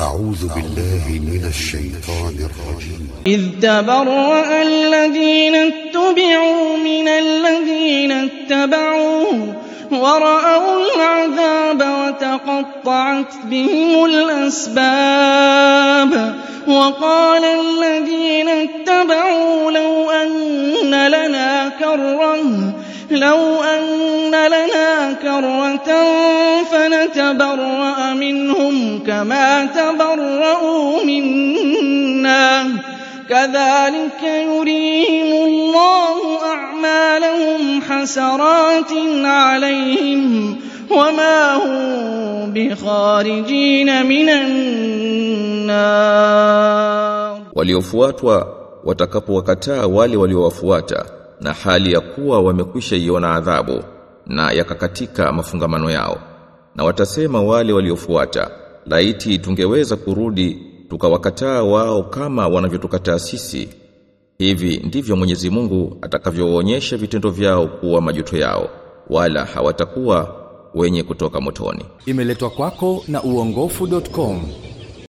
أعوذ بالله من الشيطان الرجيم. إذ تبرأ الذين اتبعوا من الذين اتبعوا ورأوا العذاب وتقطعت بهم الأسباب وقال الذين اتبعوا كرة لو أن لنا كرة فنتبرأ منهم كما تبرأوا منا. كذلك يريهم الله أعمالهم حسرات عليهم وما هم بخارجين من النار. Waliofuatwa watakapowakataa wale waliowafuata. Na hali ya kuwa wamekwisha iona adhabu na yakakatika mafungamano yao. Na watasema wale waliofuata laiti tungeweza kurudi tukawakataa wao kama wanavyotukataa sisi. Hivi ndivyo Mwenyezi Mungu atakavyoonyesha vitendo vyao kuwa majuto yao wala hawatakuwa wenye kutoka motoni. Imeletwa kwako na uongofu.com